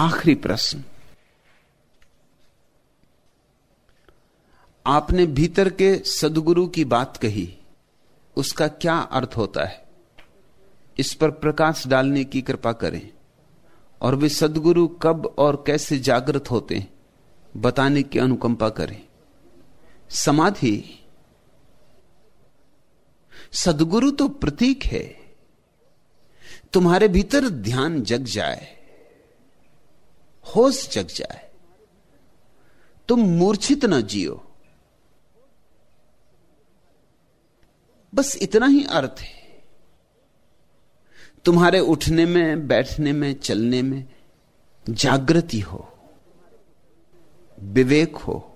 आखिरी प्रश्न। आपने भीतर के सदगुरु की बात कही, उसका क्या अर्थ होता है? इस पर प्रकाश डालने की कृपा करें। और वे सदगुरु कब और कैसे जागृत होते हैं बताने की अनुकंपा करें। समाधि। सदगुरु तो प्रतीक है। तुम्हारे भीतर ध्यान जग जाए। होश जग जाए। तुम मूर्छित न जियो। बस इतना ही अर्थ है। तुम्हारे उठने में, बैठने में, चलने में जागृति हो, विवेक हो।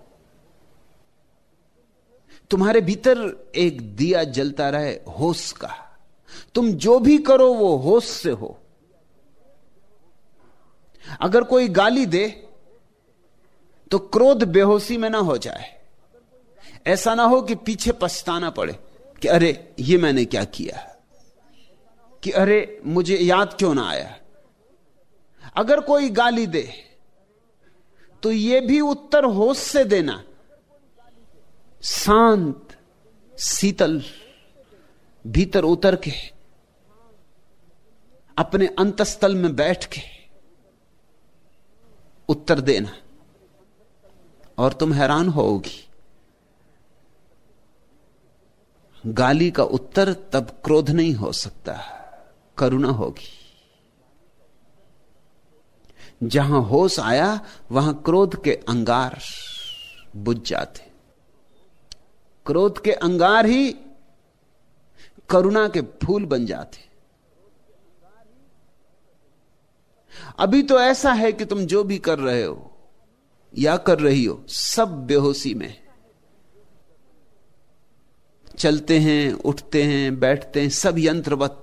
तुम्हारे भीतर एक दिया जलता रहे होश का। तुम जो भी करो वो होश से हो। अगर कोई गाली दे तो क्रोध बेहोशी में ना हो जाए। ऐसा ना हो कि पीछे पछताना पड़े कि अरे, ये मैंने क्या किया? कि अरे, मुझे याद क्यों ना आया? अगर कोई गाली दे तो यह भी उत्तर होश से देना। शांत, शीतल, भीतर उतर के, अपने अंतस्थल में बैठ के उत्तर देना। और तुम हैरान होगी गाली का उत्तर तब क्रोध नहीं हो सकता, करुणा होगी। जहाँ होश आया, वहाँ क्रोध के अंगार बुझ जाते। क्रोध के अंगार ही करुणा के फूल बन जाते। अभी तो ऐसा है कि तुम जो भी कर रहे हो या कर रही हो, सब बेहोशी में। चलते हैं, उठते हैं, बैठते हैं, सब यंत्रवत।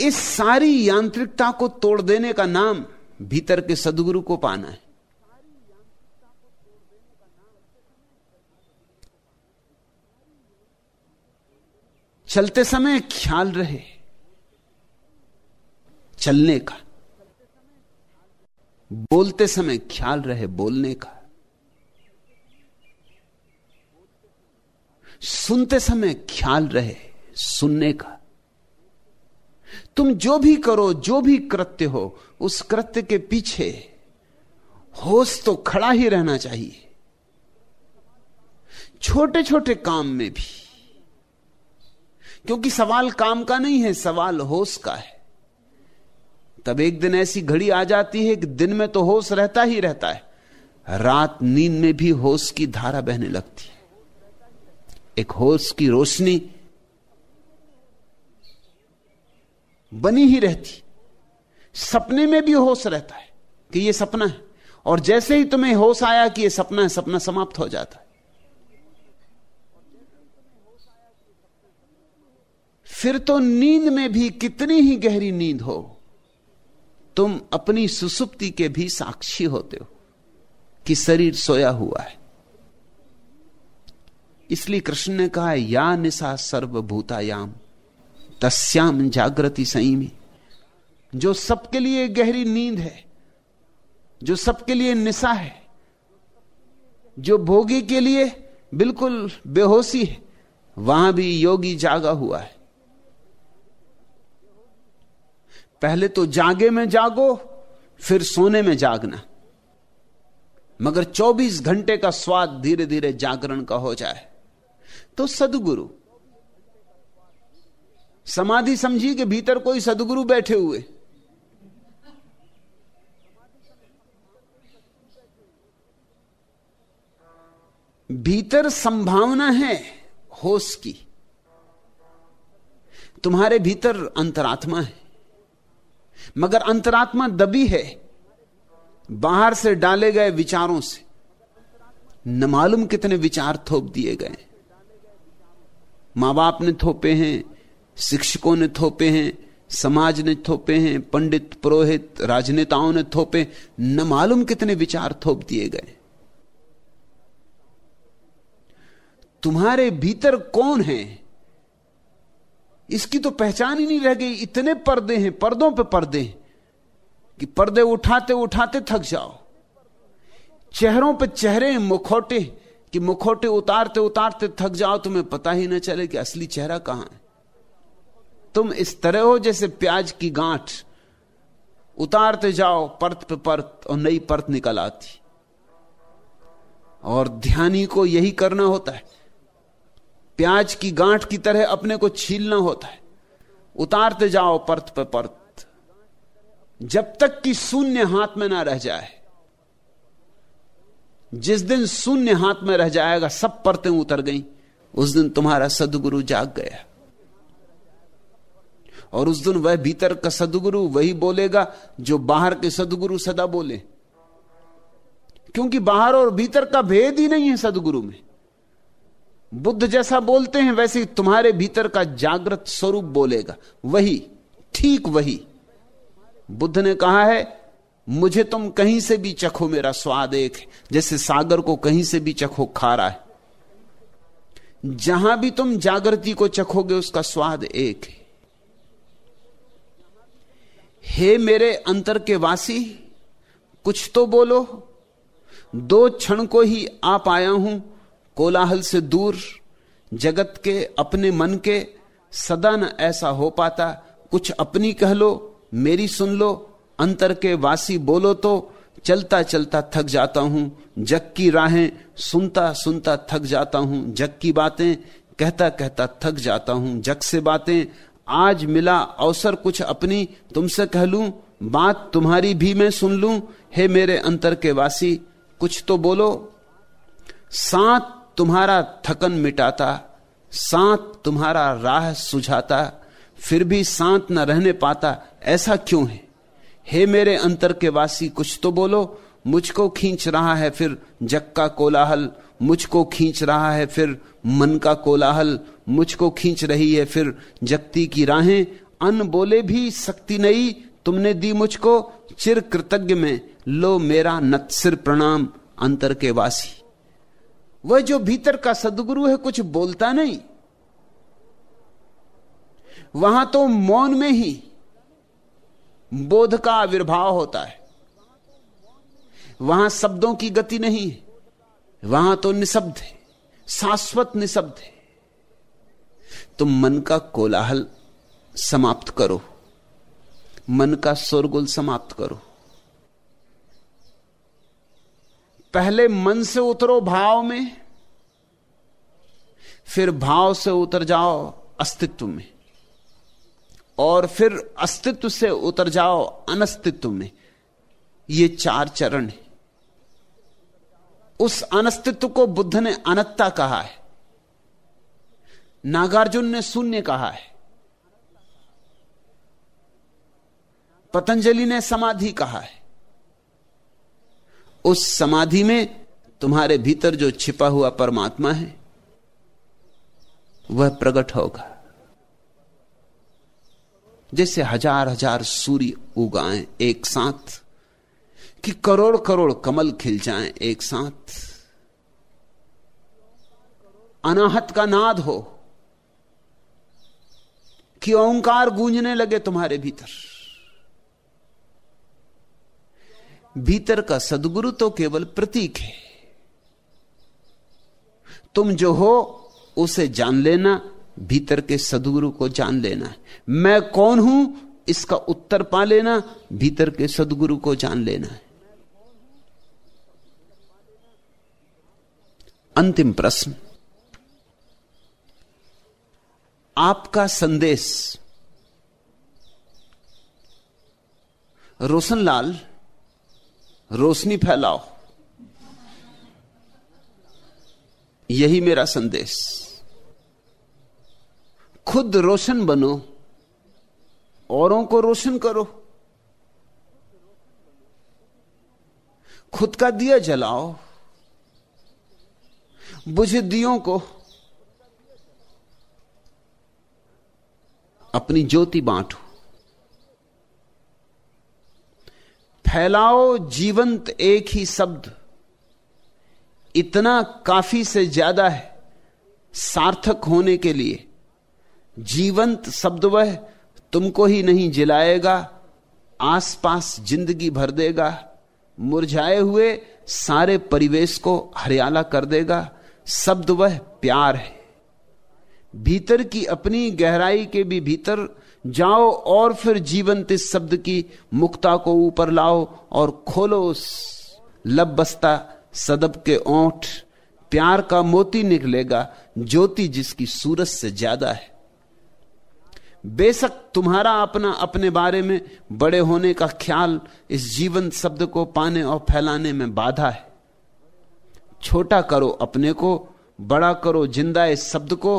इस सारी यांत्रिकता को तोड़ देने का नाम भीतर के सदगुरु को पाना है। चलते समय ख्याल रहे। चलने का। बोलते समय ख्याल रहे बोलने का। सुनते समय ख्याल रहे सुनने का। तुम जो भी करो, जो भी कृत्य हो, उस कृत्य के पीछे होश तो खड़ा ही रहना चाहिए। छोटे छोटे काम में भी। क्योंकि सवाल काम का नहीं है, सवाल होश का है। तब एक दिन ऐसी घड़ी आ जाती है कि दिन में तो होश रहता ही रहता है। रात नींद में भी होश की धारा बहने लगती है। एक होश की रोशनी बनी ही रहती। सपने में भी होश रहता है कि यह सपना है। और जैसे ही तुम्हें होश आया कि यह सपना है, सपना समाप्त हो जाता है। फिर तो नींद में भी कितनी ही गहरी नींद हो। तुम अपनी सुसुप्ति के भी साक्षी होते हो कि शरीर सोया हुआ है। इसलिए कृष्ण ने कहा, या निशा सर्वभूतायाम, तस्याम जागृति संयमी। जो सबके लिए गहरी नींद है, जो सबके लिए निशा है, जो भोगी के लिए बिल्कुल बेहोशी है, वहाँ भी योगी जागा हुआ है। पहले तो जागे में जागो, फिर सोने में जागना। मगर 24 घंटे का स्वाद धीरे धीरे जागरण का हो जाए। तो सदगुरु। समाधि समझी के भीतर कोई सदगुरु बैठे हुए? भीतर संभावना है होश की। तुम्हारे भीतर अंतरात्मा है। मगर अंतरात्मा दबी है। बाहर से डाले गए विचारों से न मालूम कितने विचार थोप दिए गए। माँ बाप ने थोपे हैं, शिक्षकों ने थोपे हैं, समाज ने थोपे हैं, पंडित, पुरोहित, राजनेताओं ने थोपे, न मालूम कितने विचार थोप दिए गए। तुम्हारे भीतर कौन है? इसकी तो पहचान ही नहीं रह गई। इतने पर्दे हैं, पर्दों पे पर्दे कि पर्दे उठाते उठाते थक जाओ। चेहरों पे चेहरे हैं, मुखौटे, कि मुखौटे उतारते उतारते थक जाओ, तुम्हें पता ही ना चले कि असली चेहरा कहाँ है। तुम इस तरह हो जैसे प्याज की गांठ। उतारते जाओ, परत पे परत, और नई परत निकल आती। और ध्यानी को यही करना होता है। प्याज की गांठ की तरह अपने को छीलना होता है। उतारते जाओ परत पर परत। जब तक कि शून्य हाथ में ना रह जाए। जिस दिन शून्य हाथ में रह जाएगा, सब परतें उतर गई। उस दिन तुम्हारा सदगुरु जाग गया। और उस दिन वह भीतर का सदगुरु वही बोलेगा, जो बाहर के सदगुरु सदा बोले। क्योंकि बाहर और भीतर का भेद ही नहीं है सदगुरु में। बुद्ध जैसा बोलते हैं, वैसे ही तुम्हारे भीतर का जागृत स्वरूप बोलेगा। वही, ठीक वही। बुद्ध ने कहा है, मुझे तुम कहीं से भी चखो, मेरा स्वाद एक है। जैसे सागर को कहीं से भी चखो, खारा है। जहाँ भी तुम जागृति को चखोगे, उसका स्वाद एक है। हे मेरे अंतर के वासी, कुछ तो बोलो। दो क्षण को ही आ पाया हूँ कोलाहल से दूर, जगत के अपने मन के, सदा न ऐसा हो पाता। कुछ अपनी कह लो, मेरी सुन लो, अंतर के वासी बोलो तो चलता चलता थक जाता हूँ। जग की राहें सुनता सुनता थक जाता हूँ। जग की बातें कहता कहता थक जाता हूँ। जग से बातें, आज मिला अवसर कुछ अपनी, तुमसे कह लूँ, बात तुम्हारी भी मैं सुन लूँ। हे मेरे अंतर के वासी, कुछ तो बोलो। साथ तुम्हारा थकन मिटाता, सांत तुम्हारा राह सुझाता, फिर भी सांत न रहने पाता, ऐसा क्यों है? हे मेरे अंतर के वासी, कुछ तो बोलो, मुझको खींच रहा है फिर जग का कोलाहल, मुझको खींच रहा है फिर मन का कोलाहल, मुझको खींच रही है फिर जगती की राहें, अन बोले भी शक्ति नहीं, तुमने दी मुझको, चिर कृतज्ञ में, लो मेरा नत्सिर प्रणाम, अंतर के वासी। वह जो भीतर का सदगुरु है कुछ बोलता नहीं। वहाँ तो मौन में ही बोध का आविर्भाव होता है। वहाँ शब्दों की गति नहीं है वहाँ तो निशब्द है, शाश्वत निशब्द है। तुम मन का कोलाहल समाप्त करो, मन का शोरगुल समाप्त करो। पहले मन से उतरो भाव में, फिर भाव से उतर जाओ अस्तित्व में, और फिर अस्तित्व से उतर जाओ अनस्तित्व में। ये चार चरण है। उस अनस्तित्व को बुद्ध ने अनत्ता कहा है। नागार्जुन ने शून्य कहा है। पतंजलि ने समाधि कहा है। उस समाधि में तुम्हारे भीतर जो छिपा हुआ परमात्मा है, वह प्रकट होगा। जैसे हज़ार हज़ार सूर्य उगाएँ एक साथ, कि करोड़ करोड़ कमल खिल जाएँ एक साथ। अनाहत का नाद हो कि ओंकार गूंजने लगे तुम्हारे भीतर। भीतर का सदगुरु तो केवल प्रतीक है। तुम जो हो, उसे जान लेना, भीतर के सदगुरु को जान लेना है। मैं कौन हूँ, इसका उत्तर पा लेना, भीतर के सदगुरु को जान लेना है। अंतिम प्रश्न। आपका संदेश। रोशनलाल रोशनी फैलाओ। यही मेरा संदेश। खुद रोशन बनो, औरों को रोशन करो। खुद का दिया जलाओ, बुझे दियों को। अपनी ज्योति बांटो। फैलाओ, जीवंत एक ही शब्द। इतना काफ़ी से ज़्यादा है सार्थक होने के लिए। जीवंत शब्द वह तुमको ही नहीं जिलाएगा, आसपास ज़िंदगी भर देगा, मुरझाए हुए सारे परिवेश को हरियाला कर देगा। शब्द वह प्यार है। भीतर की अपनी गहराई के भी भीतर जाओ और फिर जीवंत इस शब्द की मुक्ता को ऊपर लाओ और खोलो उस लब बस्ता सदब के ओंठ। प्यार का मोती निकलेगा, ज्योति जिसकी सूरज से ज़्यादा है। बेशक तुम्हारा अपना अपने बारे में बड़े होने का ख्याल इस जीवन शब्द को पाने और फैलाने में बाधा है। छोटा करो अपने को, बड़ा करो ज़िंदा इस शब्द को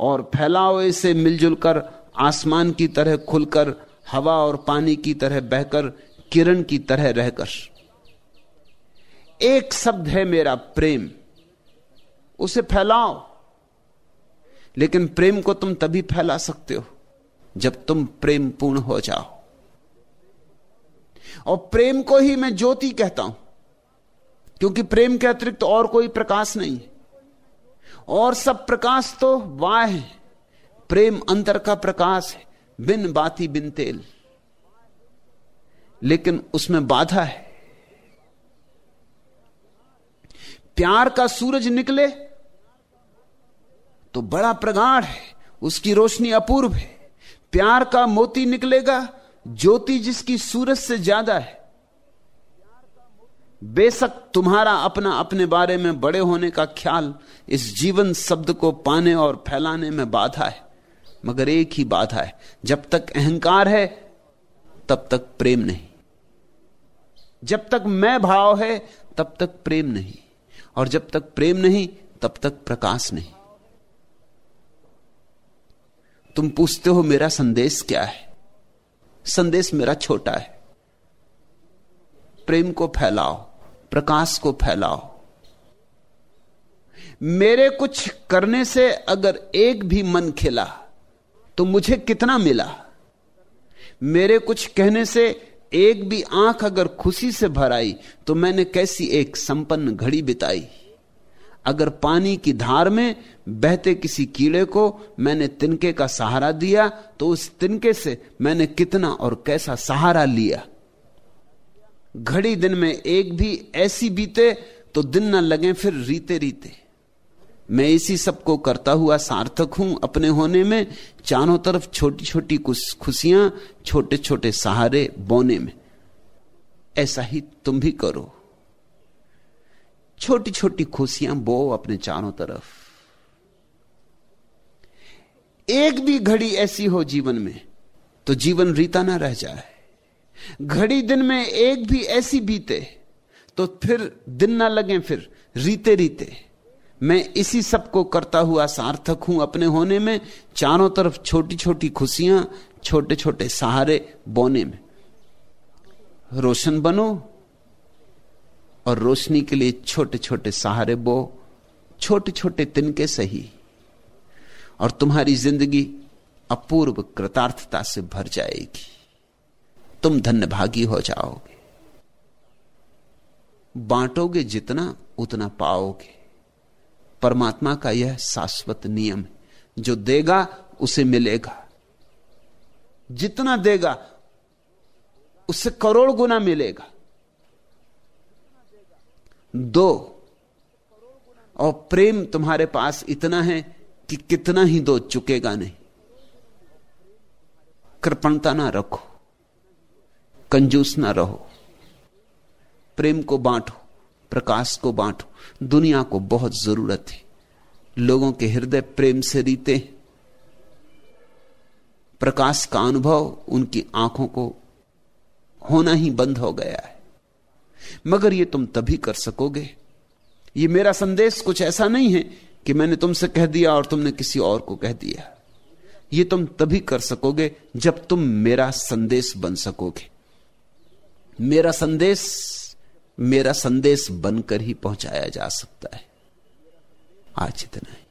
और फैलाओ इसे मिलजुल कर आसमान की तरह खुलकर, हवा और पानी की तरह बहकर, किरण की तरह रहकर। एक शब्द है मेरा प्रेम। उसे फैलाओ। लेकिन प्रेम को तुम तभी फैला सकते हो, जब तुम प्रेम पूर्ण हो जाओ। और प्रेम को ही मैं ज्योति कहता हूँ, क्योंकि प्रेम के अतिरिक्त तो और कोई प्रकाश नहीं। और सब प्रकाश तो वाह है। प्रेम अंतर का प्रकाश है। बिन बाती बिन तेल। लेकिन उसमें बाधा है। प्यार का सूरज निकले तो बड़ा प्रगाढ़ है। उसकी रोशनी अपूर्व है। प्यार का मोती निकलेगा, ज्योति जिसकी सूरज से ज़्यादा है। बेशक तुम्हारा अपना अपने बारे में बड़े होने का ख्याल इस जीवन शब्द को पाने और फैलाने में बाधा है। मगर एक ही बाधा है, जब तक अहंकार है, तब तक प्रेम नहीं। जब तक मैं भाव है, तब तक प्रेम नहीं। और जब तक प्रेम नहीं, तब तक प्रकाश नहीं। तुम पूछते हो, मेरा संदेश क्या है? संदेश मेरा छोटा है। प्रेम को फैलाओ, प्रकाश को फैलाओ। मेरे कुछ करने से अगर एक भी मन खिला तो मुझे कितना मिला? मेरे कुछ कहने से एक भी आँख अगर खुशी से भर आई तो मैंने कैसी एक संपन्न घड़ी बिताई। अगर पानी की धार में बहते किसी कीड़े को मैंने तिनके का सहारा दिया तो उस तिनके से मैंने कितना और कैसा सहारा लिया? घड़ी दिन में एक भी ऐसी बीते तो दिन न लगे फिर रीते रीते मैं इसी सबको करता हुआ सार्थक हूँ अपने होने में, चारों तरफ़ छोटी छोटी कुछ खुशियाँ छोटे छोटे सहारे बोने में। ऐसा ही तुम भी करो। छोटी छोटी खुशियाँ बो अपने चारों तरफ़। एक भी घड़ी ऐसी हो जीवन में तो जीवन रीता ना रह जाए। घड़ी दिन में एक भी ऐसी बीते तो फिर दिन ना लगे, फिर रीते रीते मैं इसी सबको करता हुआ सार्थक हूँ। अपने होने में चारों तरफ़ छोटी छोटी खुशियाँ छोटे छोटे सहारे बोने में। रोशन बनो और रोशनी के लिए छोटे छोटे सहारे बो छोटे छोटे तिनके सही। और तुम्हारी ज़िंदगी अपूर्व कृतार्थता से भर जाएगी। तुम धन्यभागी हो जाओगे। बांटोगे जितना, उतना पाओगे। परमात्मा का यह शाश्वत नियम है। जो देगा, उसे मिलेगा। जितना देगा, उससे करोड़ गुना मिलेगा। दो, और प्रेम तुम्हारे पास इतना है कि कितना ही दो चुकेगा नहीं। कृपणता ना रखो, कंजूस ना रहो। प्रेम को बांटो, प्रकाश को बांटो। दुनिया को बहुत ज़रूरत है। लोगों के हृदय प्रेम से रीते प्रकाश का अनुभव उनकी आँखों को होना ही बंद हो गया है। मगर यह तुम तभी कर सकोगे। ये मेरा संदेश कुछ ऐसा नहीं है कि मैंने तुमसे कह दिया और तुमने किसी और को कह दिया। ये तुम तभी कर सकोगे जब तुम मेरा संदेश बन सकोगे। मेरा संदेश मेरा संदेश बनकर ही पहुँचाया जा सकता है। आज इतना ही।